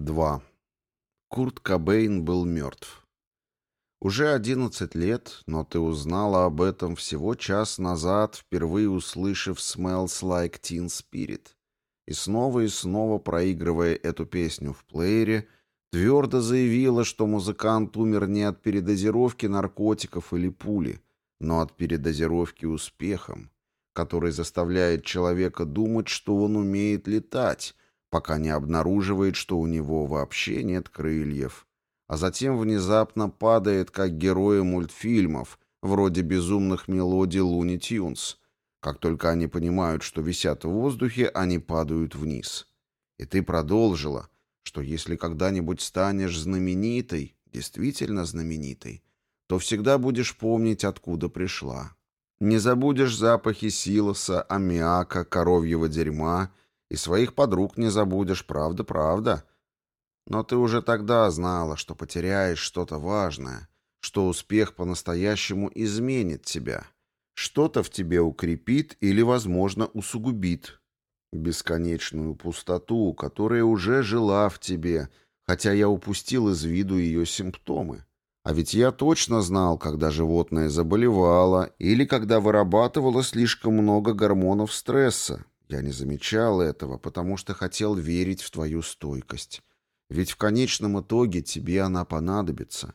2. Курт Кобейн был мертв. Уже 11 лет, но ты узнала об этом всего час назад, впервые услышав «Smells Like Teen Spirit». И снова и снова, проигрывая эту песню в плеере, твердо заявила, что музыкант умер не от передозировки наркотиков или пули, но от передозировки успехом, который заставляет человека думать, что он умеет летать, пока не обнаруживает, что у него вообще нет крыльев, а затем внезапно падает, как герои мультфильмов, вроде безумных мелодий Луни Тюнс. Как только они понимают, что висят в воздухе, они падают вниз. И ты продолжила, что если когда-нибудь станешь знаменитой, действительно знаменитой, то всегда будешь помнить, откуда пришла. Не забудешь запахи силоса, аммиака, коровьего дерьма и своих подруг не забудешь, правда, правда. Но ты уже тогда знала, что потеряешь что-то важное, что успех по-настоящему изменит тебя. Что-то в тебе укрепит или, возможно, усугубит. Бесконечную пустоту, которая уже жила в тебе, хотя я упустил из виду ее симптомы. А ведь я точно знал, когда животное заболевало или когда вырабатывало слишком много гормонов стресса, я не замечал этого, потому что хотел верить в твою стойкость. Ведь в конечном итоге тебе она понадобится.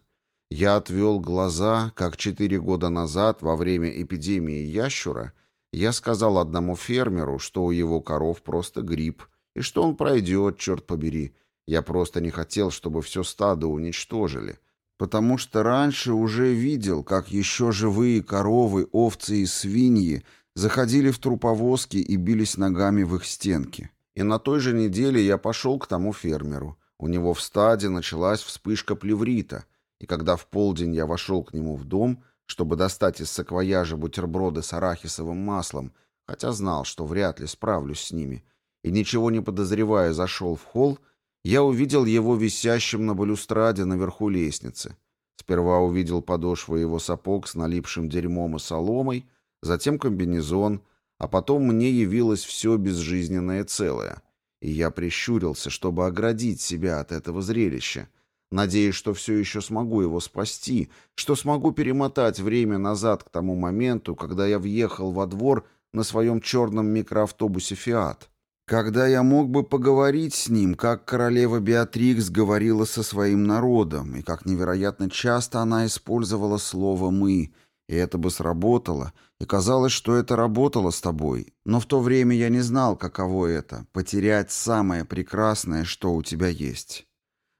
Я отвел глаза, как четыре года назад, во время эпидемии ящура, я сказал одному фермеру, что у его коров просто грипп, и что он пройдет, черт побери. Я просто не хотел, чтобы все стадо уничтожили. Потому что раньше уже видел, как еще живые коровы, овцы и свиньи заходили в труповозки и бились ногами в их стенки. И на той же неделе я пошел к тому фермеру. У него в стаде началась вспышка плеврита, и когда в полдень я вошел к нему в дом, чтобы достать из саквояжа бутерброды с арахисовым маслом, хотя знал, что вряд ли справлюсь с ними, и ничего не подозревая зашел в холл, я увидел его висящим на балюстраде наверху лестницы. Сперва увидел подошвы его сапог с налипшим дерьмом и соломой, затем комбинезон, а потом мне явилось все безжизненное целое. И я прищурился, чтобы оградить себя от этого зрелища, надеясь, что все еще смогу его спасти, что смогу перемотать время назад к тому моменту, когда я въехал во двор на своем черном микроавтобусе «Фиат». Когда я мог бы поговорить с ним, как королева Беатрикс говорила со своим народом, и как невероятно часто она использовала слово «мы», и это бы сработало, и казалось, что это работало с тобой. Но в то время я не знал, каково это — потерять самое прекрасное, что у тебя есть.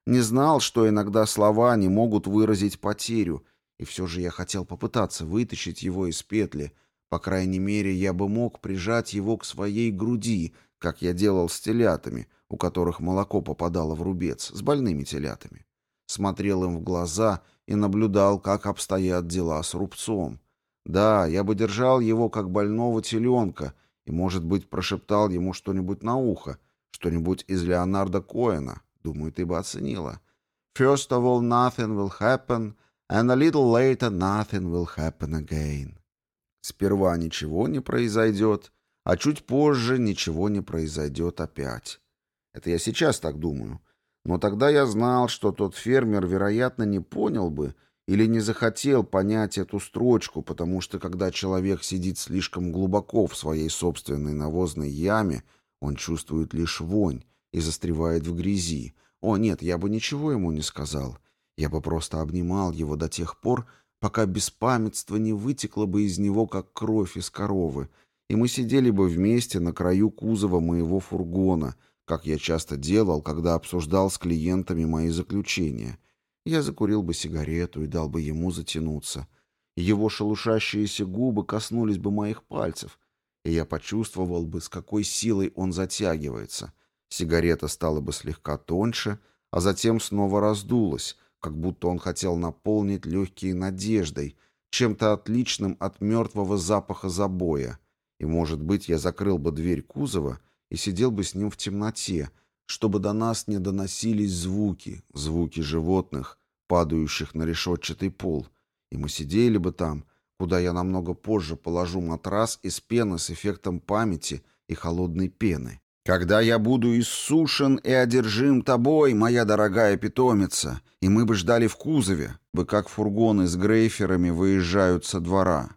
Не знал, что иногда слова не могут выразить потерю, и все же я хотел попытаться вытащить его из петли. По крайней мере, я бы мог прижать его к своей груди, как я делал с телятами, у которых молоко попадало в рубец, с больными телятами. Смотрел им в глаза — и наблюдал, как обстоят дела с рубцом. Да, я бы держал его как больного теленка и, может быть, прошептал ему что-нибудь на ухо, что-нибудь из Леонарда Коэна. Думаю, ты бы оценила. First of all, nothing will happen, and a little later nothing will happen again. Сперва ничего не произойдет, а чуть позже ничего не произойдет опять. Это я сейчас так думаю. Но тогда я знал, что тот фермер, вероятно, не понял бы или не захотел понять эту строчку, потому что когда человек сидит слишком глубоко в своей собственной навозной яме, он чувствует лишь вонь и застревает в грязи. О, нет, я бы ничего ему не сказал. Я бы просто обнимал его до тех пор, пока беспамятство не вытекло бы из него, как кровь из коровы, и мы сидели бы вместе на краю кузова моего фургона — как я часто делал, когда обсуждал с клиентами мои заключения. Я закурил бы сигарету и дал бы ему затянуться. Его шелушащиеся губы коснулись бы моих пальцев, и я почувствовал бы, с какой силой он затягивается. Сигарета стала бы слегка тоньше, а затем снова раздулась, как будто он хотел наполнить легкие надеждой, чем-то отличным от мертвого запаха забоя. И, может быть, я закрыл бы дверь кузова — и сидел бы с ним в темноте, чтобы до нас не доносились звуки, звуки животных, падающих на решетчатый пол, и мы сидели бы там, куда я намного позже положу матрас из пены с эффектом памяти и холодной пены. Когда я буду иссушен и одержим тобой, моя дорогая питомица, и мы бы ждали в кузове, бы как фургоны с грейферами выезжают со двора.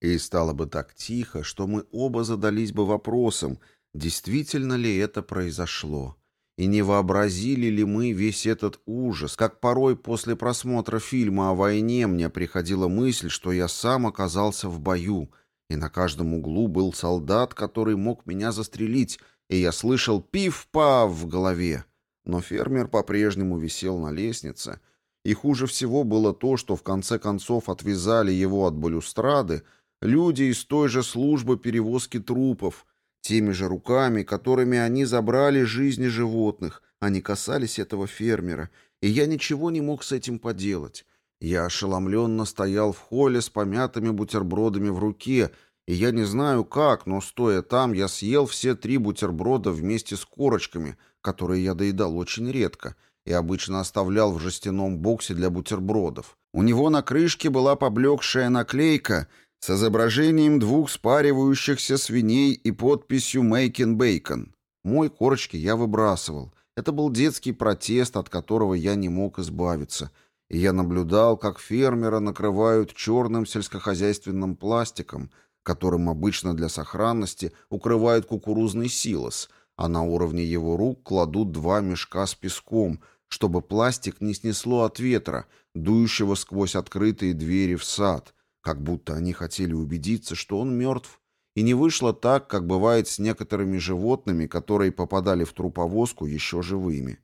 И стало бы так тихо, что мы оба задались бы вопросом, действительно ли это произошло. И не вообразили ли мы весь этот ужас, как порой после просмотра фильма о войне мне приходила мысль, что я сам оказался в бою, и на каждом углу был солдат, который мог меня застрелить, и я слышал пиф-паф в голове. Но фермер по-прежнему висел на лестнице, и хуже всего было то, что в конце концов отвязали его от балюстрады люди из той же службы перевозки трупов, теми же руками, которыми они забрали жизни животных, они касались этого фермера, и я ничего не мог с этим поделать. Я ошеломленно стоял в холле с помятыми бутербродами в руке, и я не знаю как, но стоя там, я съел все три бутерброда вместе с корочками, которые я доедал очень редко, и обычно оставлял в жестяном боксе для бутербродов. У него на крышке была поблекшая наклейка с изображением двух спаривающихся свиней и подписью «Making Bacon». Мой корочки я выбрасывал. Это был детский протест, от которого я не мог избавиться. И я наблюдал, как фермера накрывают черным сельскохозяйственным пластиком – которым обычно для сохранности укрывают кукурузный силос, а на уровне его рук кладут два мешка с песком, чтобы пластик не снесло от ветра, дующего сквозь открытые двери в сад, как будто они хотели убедиться, что он мертв. И не вышло так, как бывает с некоторыми животными, которые попадали в труповозку еще живыми.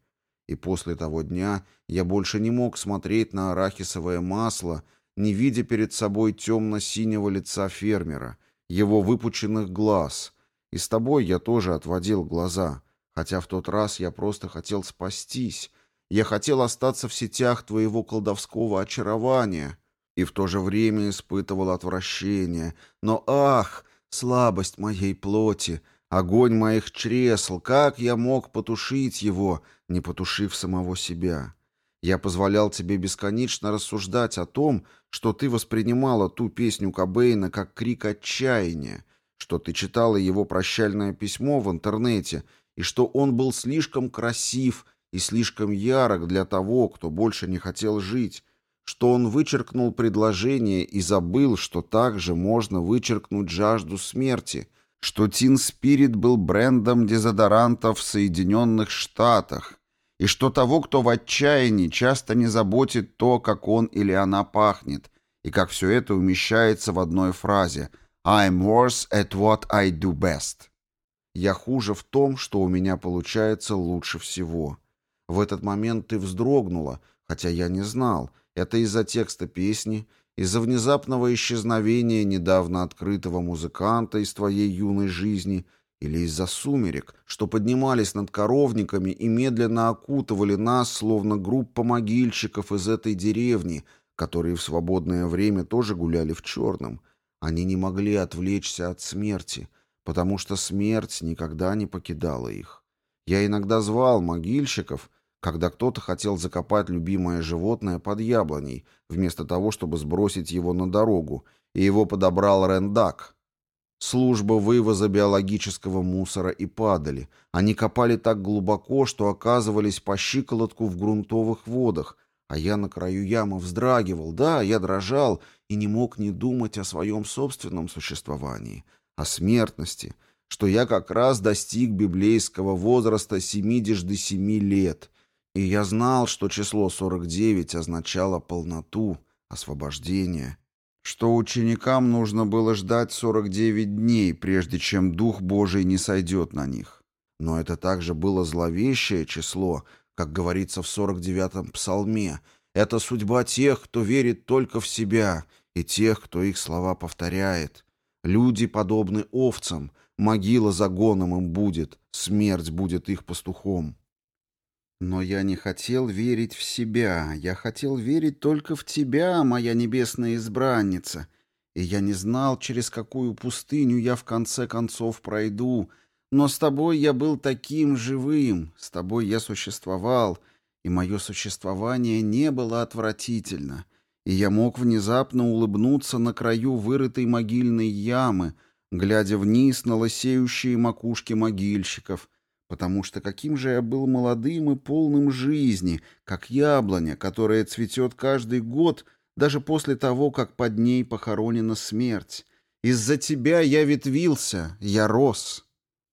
И после того дня я больше не мог смотреть на арахисовое масло, не видя перед собой темно-синего лица фермера, его выпученных глаз. И с тобой я тоже отводил глаза, хотя в тот раз я просто хотел спастись. Я хотел остаться в сетях твоего колдовского очарования и в то же время испытывал отвращение. Но ах, слабость моей плоти, огонь моих чресл, как я мог потушить его, не потушив самого себя?» Я позволял тебе бесконечно рассуждать о том, что ты воспринимала ту песню Кобейна как крик отчаяния, что ты читала его прощальное письмо в интернете, и что он был слишком красив и слишком ярок для того, кто больше не хотел жить, что он вычеркнул предложение и забыл, что также можно вычеркнуть жажду смерти, что Тин Спирит был брендом дезодорантов в Соединенных Штатах, и что того, кто в отчаянии, часто не заботит то, как он или она пахнет, и как все это умещается в одной фразе «I'm worse at what I do best». Я хуже в том, что у меня получается лучше всего. В этот момент ты вздрогнула, хотя я не знал. Это из-за текста песни, из-за внезапного исчезновения недавно открытого музыканта из твоей юной жизни — или из-за сумерек, что поднимались над коровниками и медленно окутывали нас, словно группа могильщиков из этой деревни, которые в свободное время тоже гуляли в черном. Они не могли отвлечься от смерти, потому что смерть никогда не покидала их. Я иногда звал могильщиков, когда кто-то хотел закопать любимое животное под яблоней, вместо того, чтобы сбросить его на дорогу, и его подобрал Рендак, Служба вывоза биологического мусора и падали. Они копали так глубоко, что оказывались по щиколотку в грунтовых водах, а я на краю ямы вздрагивал, да, я дрожал и не мог не думать о своем собственном существовании, о смертности, что я как раз достиг библейского возраста 77 лет, и я знал, что число 49 означало полноту, освобождение — что ученикам нужно было ждать 49 дней, прежде чем Дух Божий не сойдет на них. Но это также было зловещее число, как говорится в 49-м псалме. Это судьба тех, кто верит только в себя, и тех, кто их слова повторяет. Люди подобны овцам, могила загоном им будет, смерть будет их пастухом. Но я не хотел верить в себя, я хотел верить только в тебя, моя небесная избранница. И я не знал, через какую пустыню я в конце концов пройду, но с тобой я был таким живым, с тобой я существовал, и мое существование не было отвратительно, и я мог внезапно улыбнуться на краю вырытой могильной ямы, глядя вниз на лысеющие макушки могильщиков — потому что каким же я был молодым и полным жизни, как яблоня, которая цветет каждый год, даже после того, как под ней похоронена смерть. Из-за тебя я ветвился, я рос.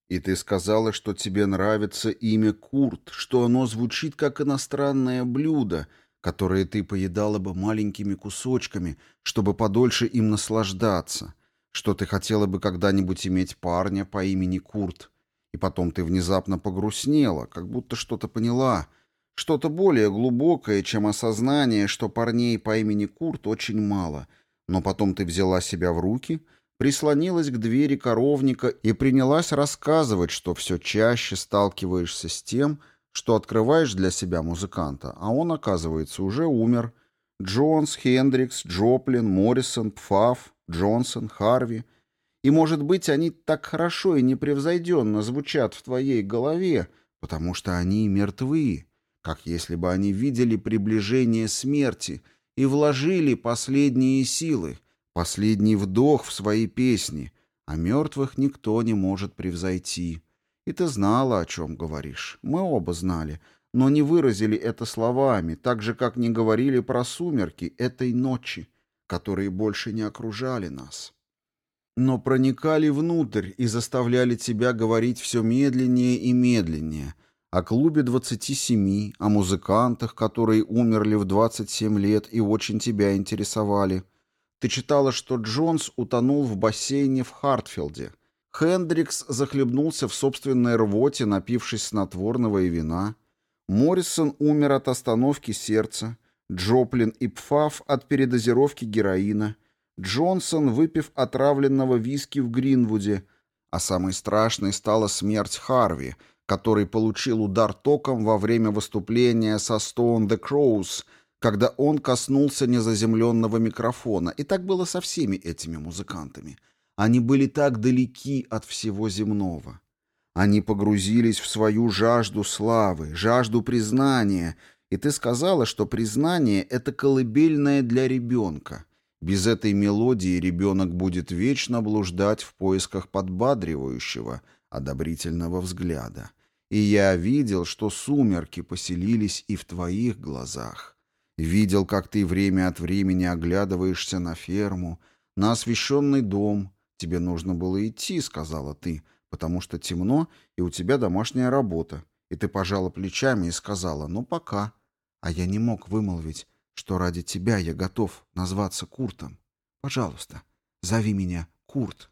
И ты сказала, что тебе нравится имя Курт, что оно звучит как иностранное блюдо, которое ты поедала бы маленькими кусочками, чтобы подольше им наслаждаться, что ты хотела бы когда-нибудь иметь парня по имени Курт, и потом ты внезапно погрустнела, как будто что-то поняла, что-то более глубокое, чем осознание, что парней по имени Курт очень мало, но потом ты взяла себя в руки, прислонилась к двери коровника и принялась рассказывать, что все чаще сталкиваешься с тем, что открываешь для себя музыканта, а он, оказывается, уже умер. Джонс, Хендрикс, Джоплин, Моррисон, Пфаф, Джонсон, Харви — и, может быть, они так хорошо и непревзойденно звучат в твоей голове, потому что они мертвы, как если бы они видели приближение смерти и вложили последние силы, последний вдох в свои песни, а мертвых никто не может превзойти. И ты знала, о чем говоришь. Мы оба знали, но не выразили это словами, так же, как не говорили про сумерки этой ночи, которые больше не окружали нас но проникали внутрь и заставляли тебя говорить все медленнее и медленнее. О клубе 27, о музыкантах, которые умерли в 27 лет и очень тебя интересовали. Ты читала, что Джонс утонул в бассейне в Хартфилде. Хендрикс захлебнулся в собственной рвоте, напившись снотворного и вина. Моррисон умер от остановки сердца. Джоплин и Пфаф от передозировки героина – Джонсон, выпив отравленного виски в Гринвуде, а самой страшной стала смерть Харви, который получил удар током во время выступления со Stone the Crows, когда он коснулся незаземленного микрофона. И так было со всеми этими музыкантами. Они были так далеки от всего земного. Они погрузились в свою жажду славы, жажду признания, и ты сказала, что признание — это колыбельное для ребенка — без этой мелодии ребенок будет вечно блуждать в поисках подбадривающего, одобрительного взгляда. И я видел, что сумерки поселились и в твоих глазах. Видел, как ты время от времени оглядываешься на ферму, на освещенный дом. Тебе нужно было идти, сказала ты, потому что темно, и у тебя домашняя работа. И ты пожала плечами и сказала «ну пока». А я не мог вымолвить что ради тебя я готов назваться Куртом. Пожалуйста, зови меня Курт.